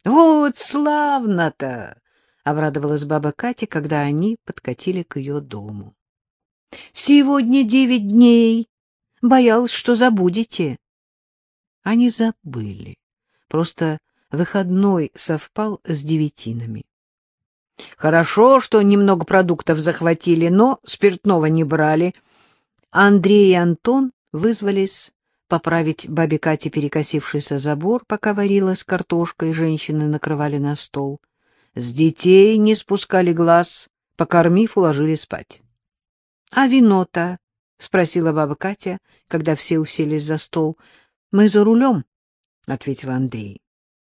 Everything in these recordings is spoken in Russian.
— Вот славно-то! — обрадовалась баба Катя, когда они подкатили к ее дому. — Сегодня девять дней. Боялась, что забудете. Они забыли. Просто выходной совпал с девятинами. Хорошо, что немного продуктов захватили, но спиртного не брали. Андрей и Антон вызвались поправить бабе Кате перекосившийся забор, пока варилась картошка, и женщины накрывали на стол. С детей не спускали глаз, покормив, уложили спать. — А вино-то? — спросила баба Катя, когда все уселись за стол. — Мы за рулем, — ответил Андрей.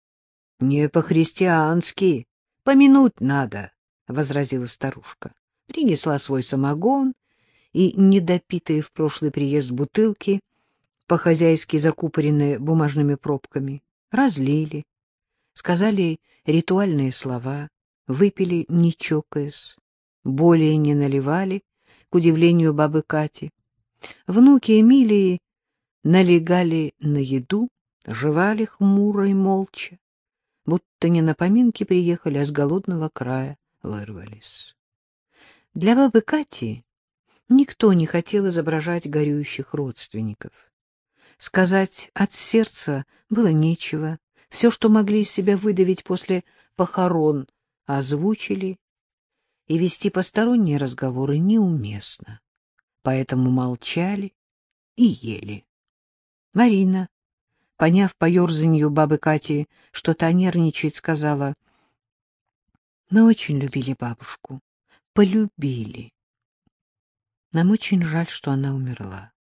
— Не по-христиански, помянуть надо, — возразила старушка. Принесла свой самогон и недопитые в прошлый приезд бутылки, по-хозяйски закупоренные бумажными пробками, разлили, сказали ритуальные слова, выпили, не чокаясь, более не наливали, к удивлению бабы Кати. Внуки Эмилии налегали на еду, жевали хмуро и молча, будто не на поминки приехали, а с голодного края вырвались. Для бабы Кати никто не хотел изображать горюющих родственников. Сказать от сердца было нечего. Все, что могли из себя выдавить после похорон, озвучили, и вести посторонние разговоры неуместно. Поэтому молчали и ели. Марина, поняв по ерзанью бабы Кати, что та нервничает, сказала, «Мы очень любили бабушку, полюбили. Нам очень жаль, что она умерла.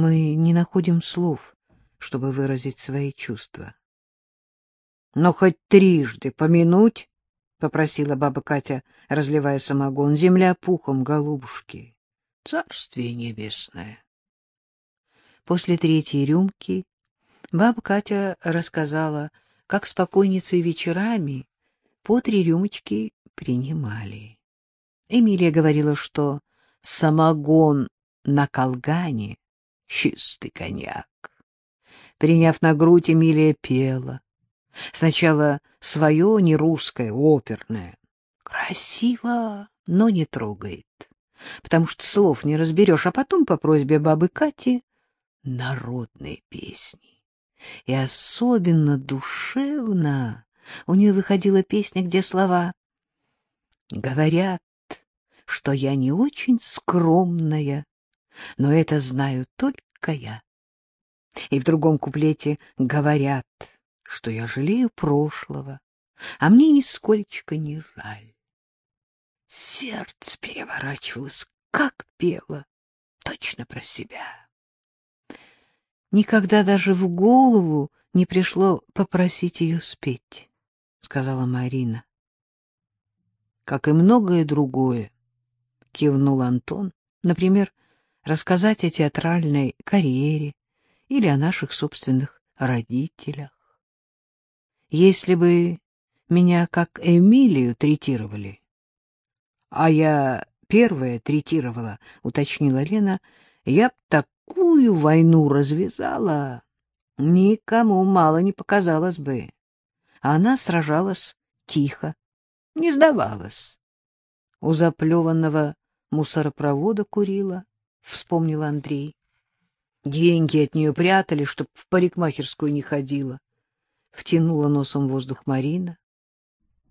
Мы не находим слов, чтобы выразить свои чувства. — Но хоть трижды помянуть, — попросила баба Катя, разливая самогон, — земля пухом, голубушки, царствие небесное. После третьей рюмки баба Катя рассказала, как с покойницей вечерами по три рюмочки принимали. Эмилия говорила, что самогон на колгане — чистый коньяк. Приняв на грудь, Эмилия пела. Сначала свое, не русское, оперное. Красиво, но не трогает, потому что слов не разберешь, а потом по просьбе бабы Кати народные песни. И особенно душевно у нее выходила песня, где слова «Говорят, что я не очень скромная, но это знаю только я». И в другом куплете «Говорят, что я жалею прошлого, а мне нисколько не жаль». Сердце переворачивалось, как пело, точно про себя. Никогда даже в голову не пришло попросить ее спеть, — сказала Марина. — Как и многое другое, — кивнул Антон. Например, рассказать о театральной карьере или о наших собственных родителях. Если бы меня как Эмилию третировали, а я первая третировала, — уточнила Лена, — я б такую войну развязала, никому мало не показалось бы. Она сражалась тихо, не сдавалась. У заплеванного мусоропровода курила, — вспомнил Андрей. Деньги от нее прятали, чтоб в парикмахерскую не ходила. Втянула носом воздух Марина.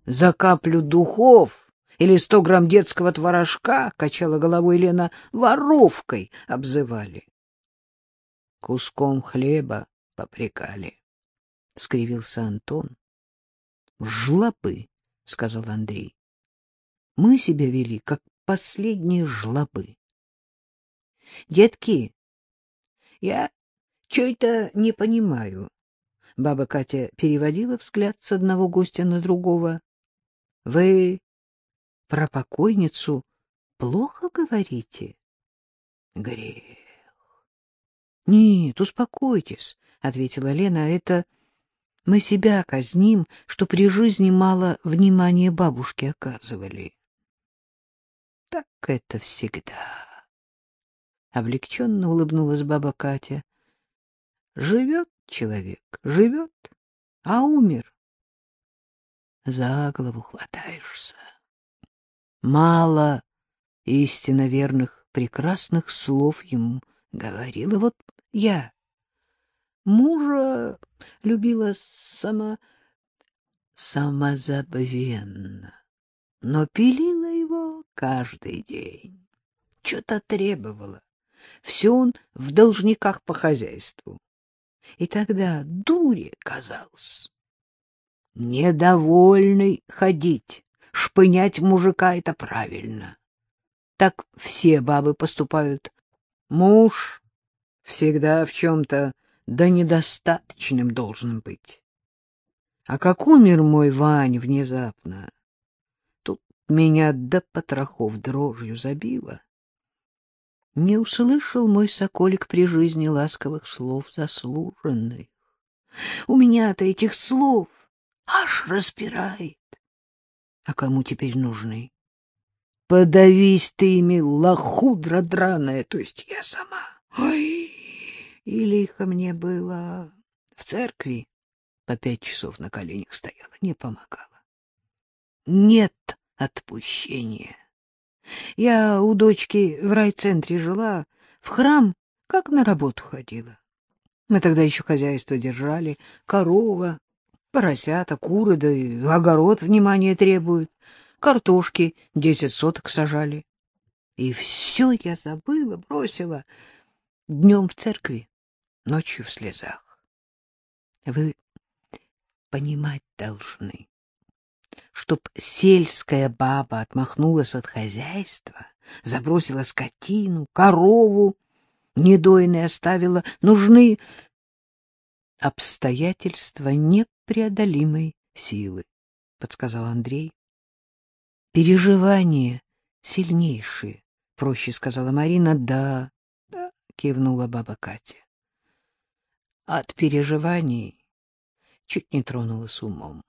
За каплю духов или сто грамм детского творожка, качала головой Лена, воровкой обзывали. Куском хлеба попрекали, — скривился Антон. — Жлобы, — сказал Андрей. — Мы себя вели, как последние жлобы. — Детки, я чё-то не понимаю. Баба Катя переводила взгляд с одного гостя на другого. — Вы про покойницу плохо говорите? — Грех. — Нет, успокойтесь, — ответила Лена. — Это мы себя казним, что при жизни мало внимания бабушке оказывали. — Так это всегда. Облегченно улыбнулась баба Катя. — Живет человек, живет, а умер. за голову хватаешься. Мало истинно верных, прекрасных слов ему говорила. Вот я мужа любила сама самозабвенно, но пилила его каждый день. Что-то требовала. Все он в должниках по хозяйству. И тогда дуре казался. Недовольный ходить, шпынять мужика — это правильно. Так все бабы поступают. Муж всегда в чем-то да недостаточным должен быть. А как умер мой Вань внезапно, тут меня до потрохов дрожью забило. Не услышал мой соколик при жизни ласковых слов заслуженных. У меня-то этих слов аж распирает. А кому теперь нужны? Подавись ты ими, лохудра драная, то есть я сама. Ой, и лихо мне было. В церкви по пять часов на коленях стояла, не помогала. Нет отпущения. Я у дочки в райцентре жила, в храм как на работу ходила. Мы тогда еще хозяйство держали, корова, поросята, куры, да и огород внимание требует, картошки десять соток сажали. И все я забыла, бросила днем в церкви, ночью в слезах. Вы понимать должны, чтоб сельская баба отмахнулась от хозяйства, забросила скотину, корову, недоиной оставила, нужны обстоятельства непреодолимой силы, — подсказал Андрей. Переживания сильнейшие, — проще сказала Марина. Да, да, — кивнула баба Катя. От переживаний чуть не тронулась умом.